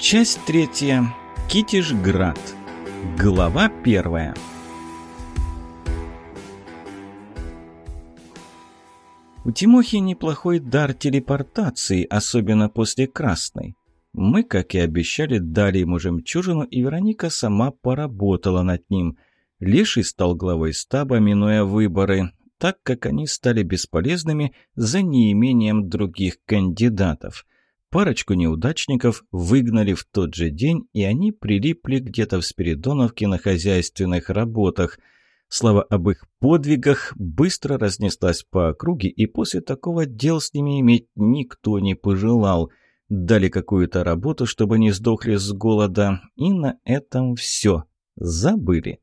Часть третья. Китежград. Глава первая. У Тимохи неплохой дар телепортации, особенно после красной. Мы, как и обещали, дали ему жемчужину, и Вероника сама поработала над ним. Леший стал главой стаба, минуя выборы, так как они стали бесполезными за неимением других кандидатов. Парочку неудачников выгнали в тот же день, и они прилипли где-то в Спиридоновке на хозяйственных работах. Слава об их подвигах быстро разнеслась по округе, и после такого дел с ними иметь никто не пожелал. Дали какую-то работу, чтобы не сдохли с голода, и на этом все. Забыли.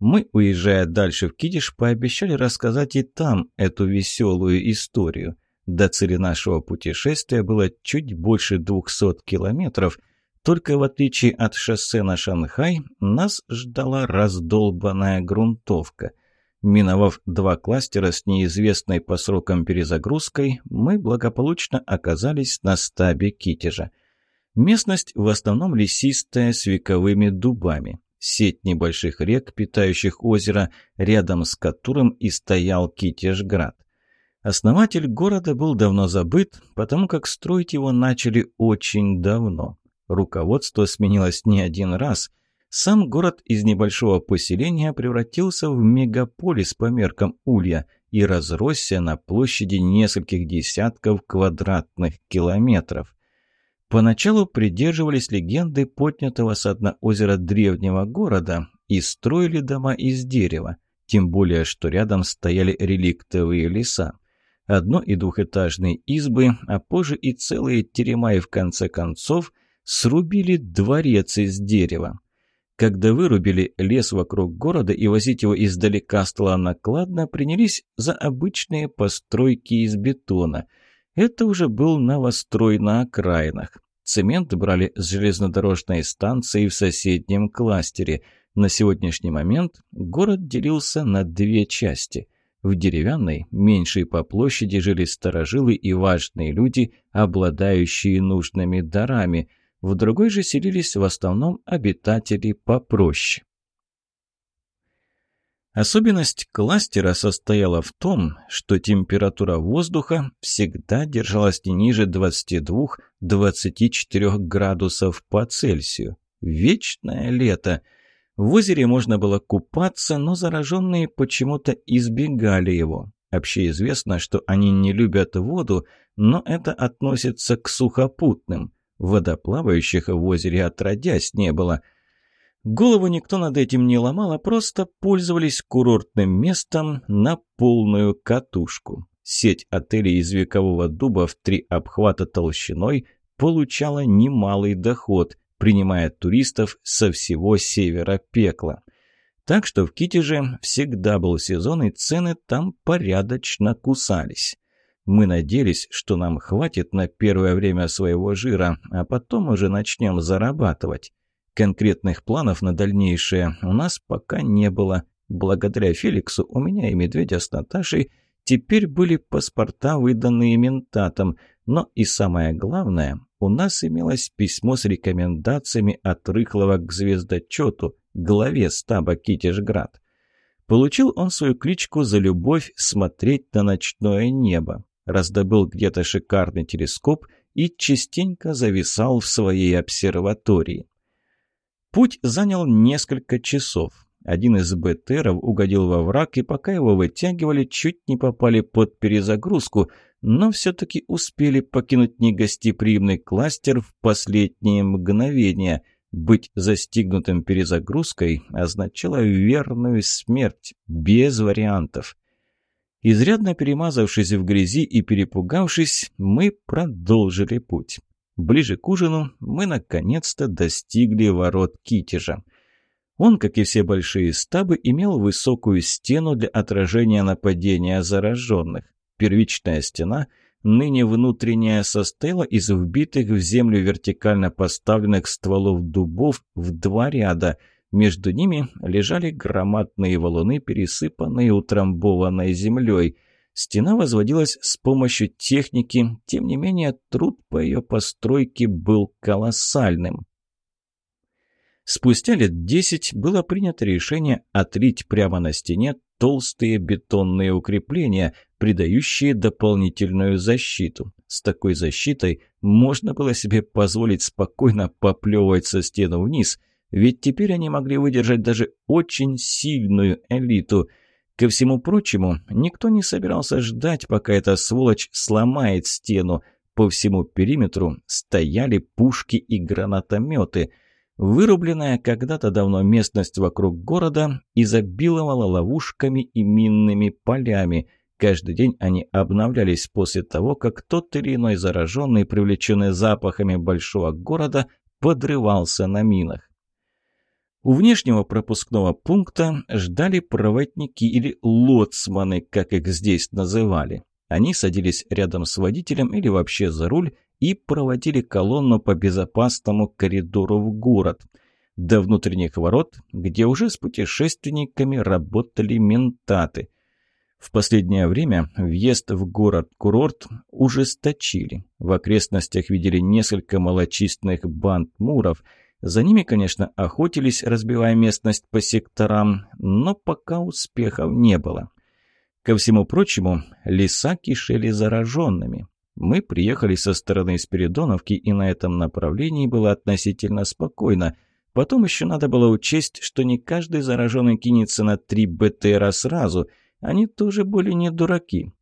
Мы, уезжая дальше в Кидиш, пообещали рассказать и там эту веселую историю – до цели нашего путешествия было чуть больше 200 километров, только в отличие от шоссе на Шанхай, нас ждала раздолбанная грунтовка. Миновав два кластера с неизвестной по срокам перезагрузкой, мы благополучно оказались на стабе Китежа. Местность в основном лесистая с вековыми дубами. Сеть небольших рек, питающих озеро, рядом с которым и стоял Китежград. Основатель города был давно забыт, потому как строить его начали очень давно. Руководство сменилось не один раз. Сам город из небольшого поселения превратился в мегаполис по меркам Улья и разросся на площади нескольких десятков квадратных километров. Поначалу придерживались легенды поднятого с дна озера древнего города и строили дома из дерева, тем более что рядом стояли реликтовые леса. Одно- и двухэтажные избы, а позже и целые терема, и в конце концов срубили дворец из дерева. Когда вырубили лес вокруг города и возить его издалека стало накладно, принялись за обычные постройки из бетона. Это уже был новострой на окраинах. Цемент брали с железнодорожной станции в соседнем кластере. На сегодняшний момент город делился на две части – в деревянной, меньшей по площади, жили старожилы и важные люди, обладающие нужными дарами. В другой же селились в основном обитатели попроще. Особенность кластера состояла в том, что температура воздуха всегда держалась не ниже 22-24 градусов по Цельсию. Вечное лето – в озере можно было купаться, но зараженные почему-то избегали его. Общеизвестно, что они не любят воду, но это относится к сухопутным. Водоплавающих в озере отродясь не было. Голову никто над этим не ломал, а просто пользовались курортным местом на полную катушку. Сеть отелей из векового дуба в три обхвата толщиной получала немалый доход – принимая туристов со всего севера пекла. Так что в Китеже всегда был сезон, и цены там порядочно кусались. Мы надеялись, что нам хватит на первое время своего жира, а потом уже начнем зарабатывать. Конкретных планов на дальнейшее у нас пока не было. Благодаря Феликсу у меня и Медведя с Наташей теперь были паспорта, выданные ментатом, но и самое главное, у нас имелось письмо с рекомендациями от Рыхлова к звездочету, главе стаба Китежград. Получил он свою кличку за любовь смотреть на ночное небо, раздобыл где-то шикарный телескоп и частенько зависал в своей обсерватории. Путь занял несколько часов. Один из БТРов угодил во враг, и пока его вытягивали, чуть не попали под перезагрузку – но все-таки успели покинуть негостеприимный кластер в последние мгновения. Быть застигнутым перезагрузкой означало верную смерть, без вариантов. Изрядно перемазавшись в грязи и перепугавшись, мы продолжили путь. Ближе к ужину мы наконец-то достигли ворот Китежа. Он, как и все большие стабы, имел высокую стену для отражения нападения зараженных. Первичная стена, ныне внутренняя, состояла из вбитых в землю вертикально поставленных стволов дубов в два ряда. Между ними лежали громадные валуны, пересыпанные утрамбованной землей. Стена возводилась с помощью техники, тем не менее труд по ее постройке был колоссальным. Спустя лет десять было принято решение отлить прямо на стене толстые бетонные укрепления, придающие дополнительную защиту. С такой защитой можно было себе позволить спокойно поплевывать со стену вниз, ведь теперь они могли выдержать даже очень сильную элиту. Ко всему прочему, никто не собирался ждать, пока эта сволочь сломает стену. По всему периметру стояли пушки и гранатометы – Вырубленная когда-то давно местность вокруг города изобиловала ловушками и минными полями. Каждый день они обновлялись после того, как тот или иной зараженный, привлеченный запахами большого города, подрывался на минах. У внешнего пропускного пункта ждали проводники или лоцманы, как их здесь называли. Они садились рядом с водителем или вообще за руль и проводили колонну по безопасному коридору в город. До внутренних ворот, где уже с путешественниками работали ментаты. В последнее время въезд в город-курорт ужесточили. В окрестностях видели несколько малочисленных банд муров. За ними, конечно, охотились, разбивая местность по секторам, но пока успехов не было. Ко всему прочему, леса кишели зараженными. Мы приехали со стороны Спиридоновки, и на этом направлении было относительно спокойно. Потом еще надо было учесть, что не каждый зараженный кинется на три БТРа сразу. Они тоже были не дураки.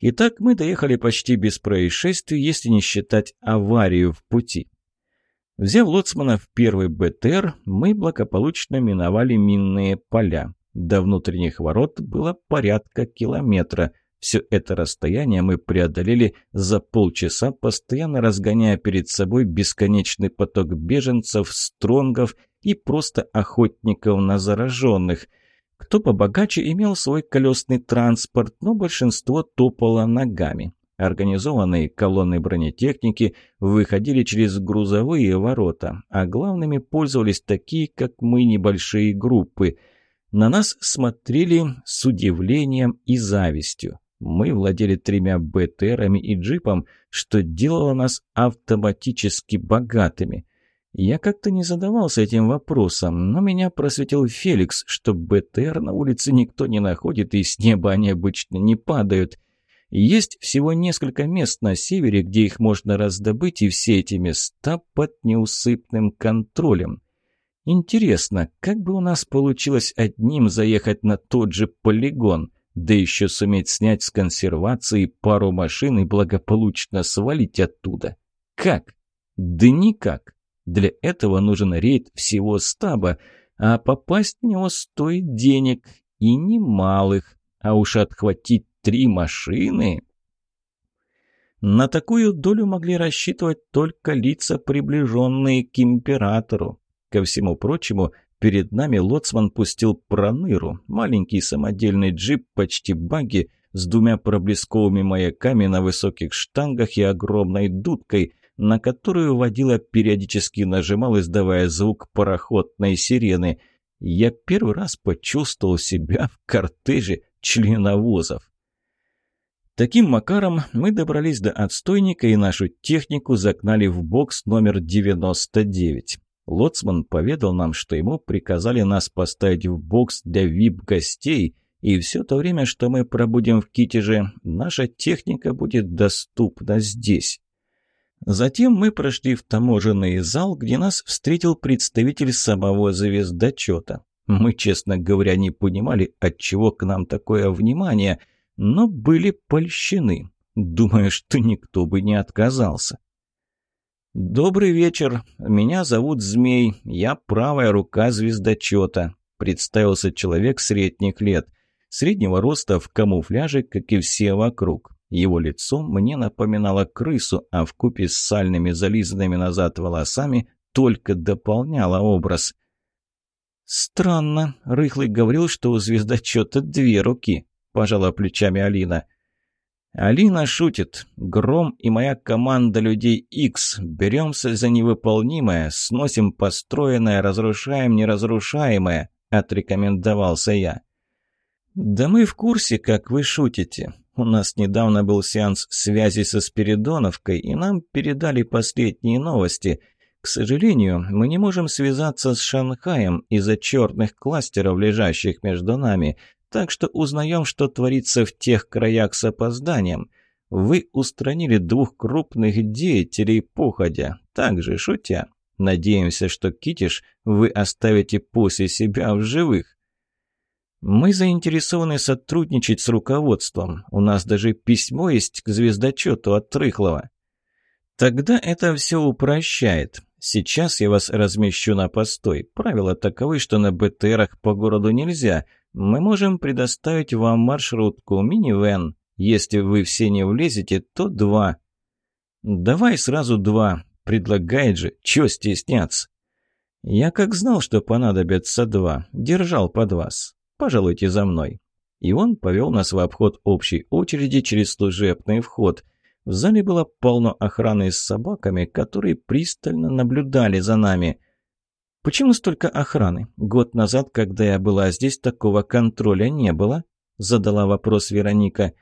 Итак, мы доехали почти без происшествий, если не считать аварию в пути. Взяв лоцмана в первый БТР, мы благополучно миновали минные поля. До внутренних ворот было порядка километра – все это расстояние мы преодолели за полчаса, постоянно разгоняя перед собой бесконечный поток беженцев, стронгов и просто охотников на зараженных. Кто побогаче имел свой колесный транспорт, но большинство топало ногами. Организованные колонны бронетехники выходили через грузовые ворота, а главными пользовались такие, как мы, небольшие группы. На нас смотрели с удивлением и завистью. Мы владели тремя БТРами и джипом, что делало нас автоматически богатыми. Я как-то не задавался этим вопросом, но меня просветил Феликс, что БТР на улице никто не находит и с неба они обычно не падают. Есть всего несколько мест на севере, где их можно раздобыть, и все эти места под неусыпным контролем. Интересно, как бы у нас получилось одним заехать на тот же полигон – да еще суметь снять с консервации пару машин и благополучно свалить оттуда. Как? Да никак. Для этого нужен рейд всего стаба, а попасть в него стоит денег, и немалых. А уж отхватить три машины... На такую долю могли рассчитывать только лица, приближенные к императору. Ко всему прочему, Перед нами лоцман пустил проныру, маленький самодельный джип, почти багги, с двумя проблесковыми маяками на высоких штангах и огромной дудкой, на которую водила периодически нажимал, издавая звук пароходной сирены. Я первый раз почувствовал себя в кортеже членовозов. Таким макаром мы добрались до отстойника и нашу технику загнали в бокс номер 99. Лоцман поведал нам, что ему приказали нас поставить в бокс для вип-гостей, и все то время, что мы пробудем в Китеже, наша техника будет доступна здесь. Затем мы прошли в таможенный зал, где нас встретил представитель самого звездочета. Мы, честно говоря, не понимали, от чего к нам такое внимание, но были польщены. Думаю, что никто бы не отказался. «Добрый вечер. Меня зовут Змей. Я правая рука звездочета», — представился человек средних лет. Среднего роста в камуфляже, как и все вокруг. Его лицо мне напоминало крысу, а в купе с сальными зализанными назад волосами только дополняло образ. «Странно. Рыхлый говорил, что у звездочета две руки», — пожала плечами Алина. Алина шутит. Гром и моя команда людей X. Беремся за невыполнимое, сносим построенное, разрушаем неразрушаемое, отрекомендовался я. Да мы в курсе, как вы шутите. У нас недавно был сеанс связи со Спиридоновкой, и нам передали последние новости. К сожалению, мы не можем связаться с Шанхаем из-за черных кластеров, лежащих между нами, так что узнаем, что творится в тех краях с опозданием. Вы устранили двух крупных деятелей походя, также шутя. Надеемся, что Китиш вы оставите после себя в живых. Мы заинтересованы сотрудничать с руководством. У нас даже письмо есть к звездочету от Трыхлова. Тогда это все упрощает. Сейчас я вас размещу на постой. Правила таковы, что на БТРах по городу нельзя. Мы можем предоставить вам маршрутку минивэн. Если вы все не влезете, то два. Давай сразу два. Предлагает же, чё стесняться? Я как знал, что понадобятся два. Держал под вас. Пожалуйте за мной». И он повел нас в обход общей очереди через служебный вход. В зале было полно охраны с собаками, которые пристально наблюдали за нами. «Почему столько охраны? Год назад, когда я была здесь, такого контроля не было?» Задала вопрос Вероника.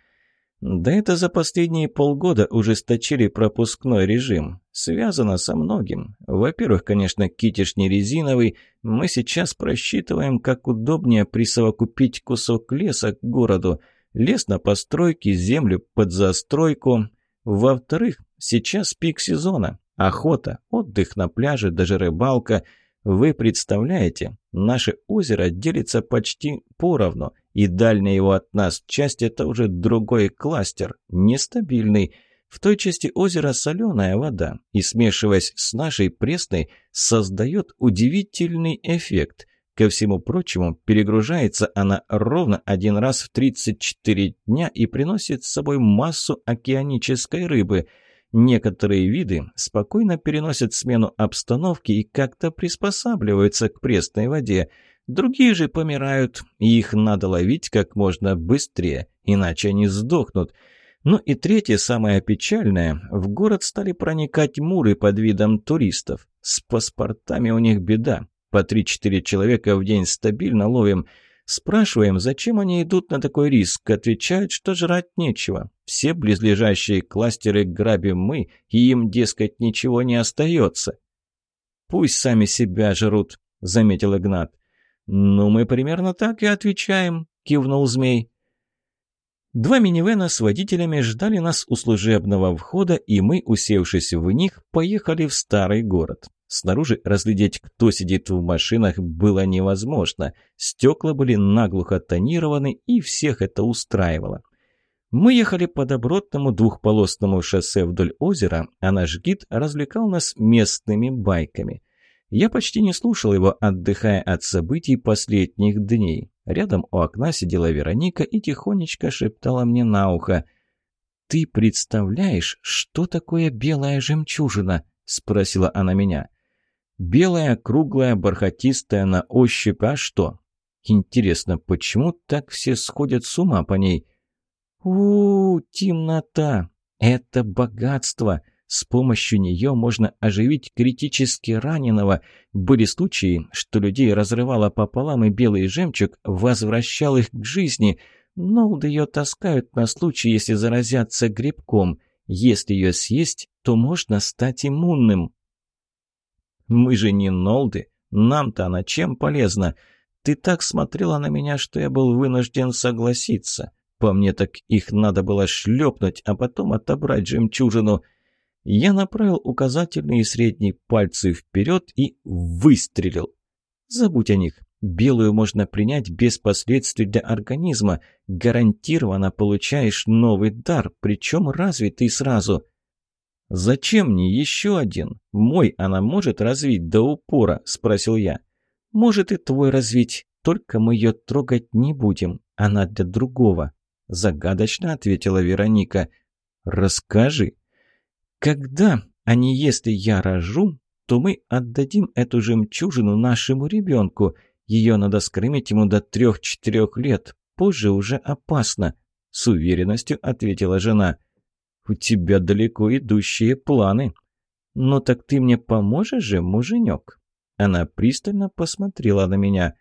Да это за последние полгода ужесточили пропускной режим. Связано со многим. Во-первых, конечно, китиш не резиновый. Мы сейчас просчитываем, как удобнее присовокупить кусок леса к городу. Лес на постройки, землю под застройку. Во-вторых, сейчас пик сезона. Охота, отдых на пляже, даже рыбалка. Вы представляете, наше озеро делится почти поровну – и дальняя его от нас часть – это уже другой кластер, нестабильный. В той части озера соленая вода, и смешиваясь с нашей пресной, создает удивительный эффект. Ко всему прочему, перегружается она ровно один раз в 34 дня и приносит с собой массу океанической рыбы – Некоторые виды спокойно переносят смену обстановки и как-то приспосабливаются к пресной воде. Другие же помирают, и их надо ловить как можно быстрее, иначе они сдохнут. Ну и третье, самое печальное, в город стали проникать муры под видом туристов. С паспортами у них беда. По 3-4 человека в день стабильно ловим. Спрашиваем, зачем они идут на такой риск. Отвечают, что жрать нечего. Все близлежащие кластеры грабим мы, и им, дескать, ничего не остается. «Пусть сами себя жрут», — заметил Игнат. «Ну, мы примерно так и отвечаем», — кивнул змей. Два минивэна с водителями ждали нас у служебного входа, и мы, усевшись в них, поехали в старый город. Снаружи разглядеть, кто сидит в машинах, было невозможно. Стекла были наглухо тонированы, и всех это устраивало. Мы ехали по добротному двухполосному шоссе вдоль озера, а наш гид развлекал нас местными байками. Я почти не слушал его, отдыхая от событий последних дней. Рядом у окна сидела Вероника и тихонечко шептала мне на ухо. «Ты представляешь, что такое белая жемчужина?» — спросила она меня. «Белая, круглая, бархатистая на ощупь, а что?» «Интересно, почему так все сходят с ума по ней?» у, -у, -у темнота! Это богатство!» С помощью нее можно оживить критически раненого. Были случаи, что людей разрывало пополам, и белый жемчуг возвращал их к жизни. Нолды ее таскают на случай, если заразятся грибком. Если ее съесть, то можно стать иммунным. Мы же не нолды. Нам-то она чем полезна? Ты так смотрела на меня, что я был вынужден согласиться. По мне так их надо было шлепнуть, а потом отобрать жемчужину. Я направил указательные и средние пальцы вперед и выстрелил. Забудь о них. Белую можно принять без последствий для организма. Гарантированно получаешь новый дар, причем развитый сразу. «Зачем мне еще один? Мой она может развить до упора?» – спросил я. «Может и твой развить, только мы ее трогать не будем. Она для другого», – загадочно ответила Вероника. «Расскажи». Когда, а не если я рожу, то мы отдадим эту жемчужину нашему ребенку. Ее надо скрымить ему до трех-четырех лет. Позже уже опасно», — с уверенностью ответила жена. «У тебя далеко идущие планы». «Ну так ты мне поможешь же, муженек?» Она пристально посмотрела на меня.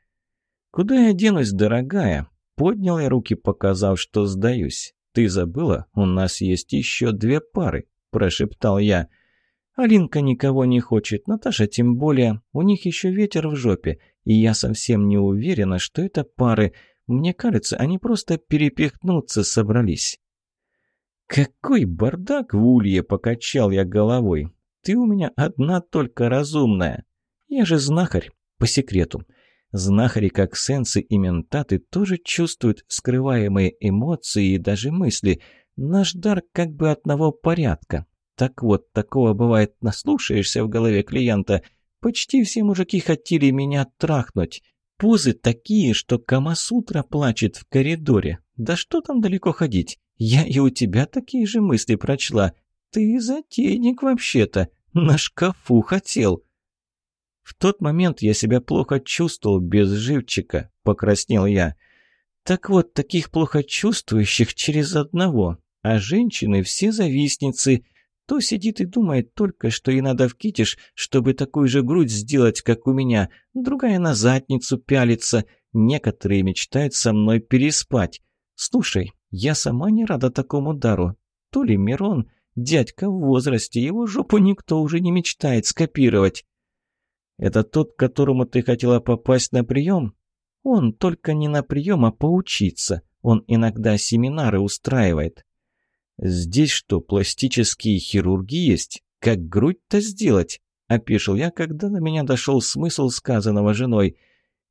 «Куда я денусь, дорогая?» Поднял я руки, показав, что сдаюсь. «Ты забыла? У нас есть еще две пары прошептал я. Алинка никого не хочет, Наташа тем более. У них еще ветер в жопе. И я совсем не уверена, что это пары. Мне кажется, они просто перепихнуться собрались. «Какой бардак в улье!» — покачал я головой. «Ты у меня одна только разумная. Я же знахарь, по секрету. Знахари, как сенсы и ментаты, тоже чувствуют скрываемые эмоции и даже мысли. Наш дар как бы одного порядка. Так вот, такого бывает, наслушаешься в голове клиента. Почти все мужики хотели меня трахнуть. Позы такие, что Камасутра плачет в коридоре. Да что там далеко ходить? Я и у тебя такие же мысли прочла. Ты затейник вообще-то. На шкафу хотел. В тот момент я себя плохо чувствовал без живчика, покраснел я. Так вот, таких плохо чувствующих через одного, а женщины все завистницы. То сидит и думает только, что ей надо в китиш, чтобы такую же грудь сделать, как у меня, другая на задницу пялится. Некоторые мечтают со мной переспать. Слушай, я сама не рада такому дару. То ли Мирон, дядька в возрасте, его жопу никто уже не мечтает скопировать. Это тот, к которому ты хотела попасть на прием? Он только не на прием, а поучиться. Он иногда семинары устраивает. Здесь что, пластические хирурги есть? Как грудь-то сделать? Опешил я, когда на меня дошел смысл сказанного женой.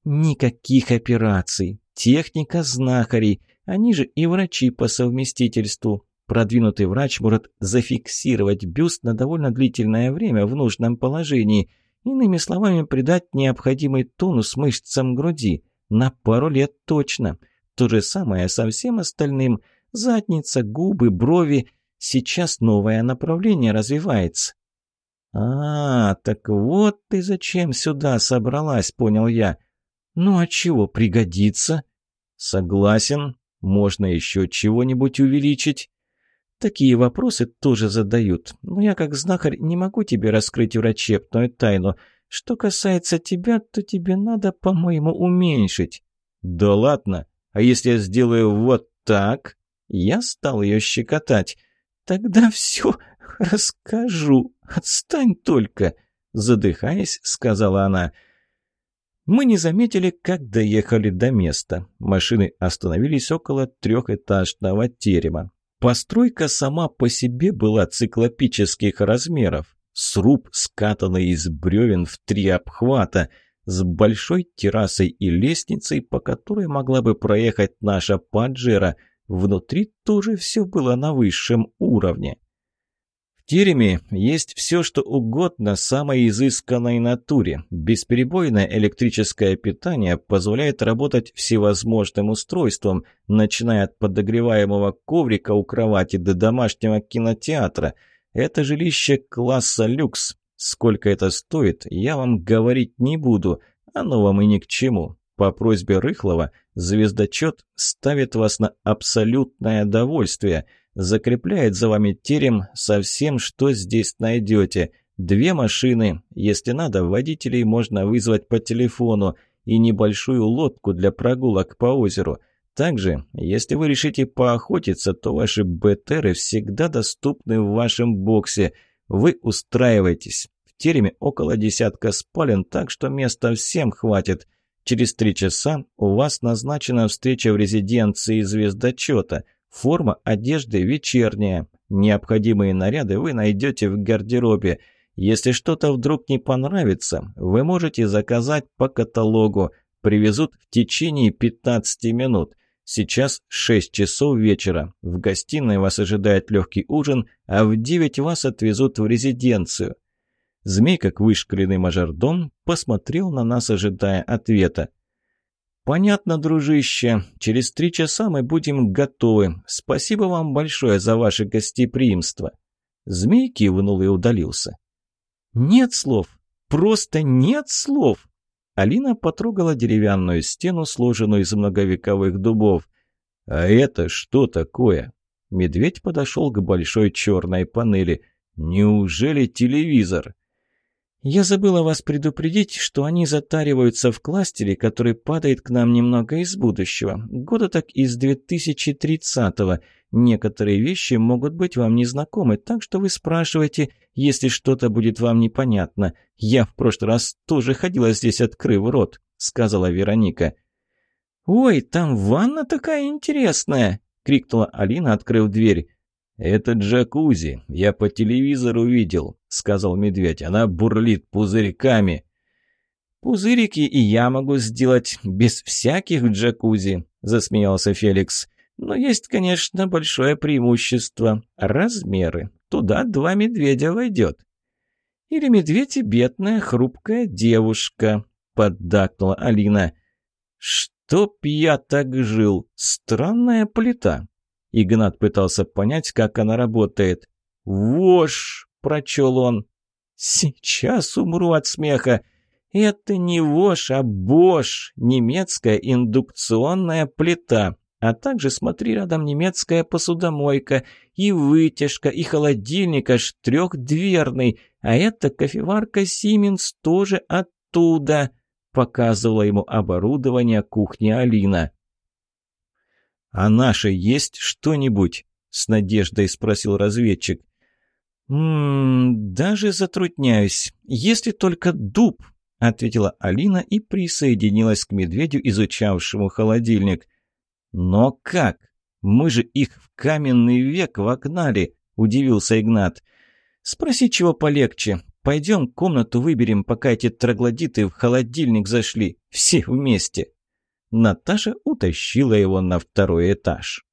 Никаких операций. Техника знахарей. Они же и врачи по совместительству. Продвинутый врач может зафиксировать бюст на довольно длительное время в нужном положении – Иными словами, придать необходимый тонус мышцам груди. На пару лет точно. То же самое со всем остальным. Задница, губы, брови. Сейчас новое направление развивается. «А, так вот ты зачем сюда собралась», — понял я. «Ну а чего, пригодится?» «Согласен. Можно еще чего-нибудь увеличить?» Такие вопросы тоже задают. Но я, как знахарь, не могу тебе раскрыть врачебную тайну. Что касается тебя, то тебе надо, по-моему, уменьшить». «Да ладно. А если я сделаю вот так?» Я стал ее щекотать. «Тогда все расскажу. Отстань только!» Задыхаясь, сказала она. Мы не заметили, как доехали до места. Машины остановились около трехэтажного терема. Постройка сама по себе была циклопических размеров. Сруб, скатанный из бревен в три обхвата, с большой террасой и лестницей, по которой могла бы проехать наша паджера. Внутри тоже все было на высшем уровне. В есть все, что угодно самой изысканной натуре. Бесперебойное электрическое питание позволяет работать всевозможным устройством, начиная от подогреваемого коврика у кровати до домашнего кинотеатра. Это жилище класса люкс. Сколько это стоит, я вам говорить не буду, оно вам и ни к чему. По просьбе Рыхлова звездочет ставит вас на абсолютное довольствие – закрепляет за вами терем со всем, что здесь найдете. Две машины, если надо, водителей можно вызвать по телефону и небольшую лодку для прогулок по озеру. Также, если вы решите поохотиться, то ваши БТРы всегда доступны в вашем боксе. Вы устраиваетесь. В тереме около десятка спален, так что места всем хватит. Через три часа у вас назначена встреча в резиденции звездочета – Форма одежды вечерняя. Необходимые наряды вы найдете в гардеробе. Если что-то вдруг не понравится, вы можете заказать по каталогу. Привезут в течение 15 минут. Сейчас 6 часов вечера. В гостиной вас ожидает легкий ужин, а в 9 вас отвезут в резиденцию. Змей, как вышкаленный мажордом, посмотрел на нас, ожидая ответа. «Понятно, дружище. Через три часа мы будем готовы. Спасибо вам большое за ваше гостеприимство». Змей кивнул и удалился. «Нет слов. Просто нет слов!» Алина потрогала деревянную стену, сложенную из многовековых дубов. «А это что такое?» Медведь подошел к большой черной панели. «Неужели телевизор?» «Я забыла вас предупредить, что они затариваются в кластере, который падает к нам немного из будущего. Года так из 2030-го. Некоторые вещи могут быть вам незнакомы, так что вы спрашивайте, если что-то будет вам непонятно. Я в прошлый раз тоже ходила здесь, открыв рот», — сказала Вероника. «Ой, там ванна такая интересная!» — крикнула Алина, открыв дверь. «Это джакузи, я по телевизору видел», — сказал медведь. «Она бурлит пузырьками». «Пузырики и я могу сделать без всяких джакузи», — засмеялся Феликс. «Но есть, конечно, большое преимущество — размеры. Туда два медведя войдет». «Или медведь и бедная хрупкая девушка», — поддакнула Алина. «Чтоб я так жил! Странная плита!» Игнат пытался понять, как она работает. «Вошь!» — прочел он. «Сейчас умру от смеха!» Это не Вош, а Бош, немецкая индукционная плита. А также смотри рядом немецкая посудомойка, и вытяжка, и холодильник аж трехдверный. А эта кофеварка Сименс тоже оттуда. Показывала ему оборудование кухни Алина. «А наше есть что-нибудь?» — с надеждой спросил разведчик. «Ммм, даже затрудняюсь. Если только дуб, ответила Алина и присоединилась к медведю, изучавшему холодильник. «Но как? Мы же их в каменный век вогнали!» – удивился Игнат. «Спроси, чего полегче. Пойдем комнату выберем, пока эти троглодиты в холодильник зашли. Все вместе». Наташа утащила его на второй этаж.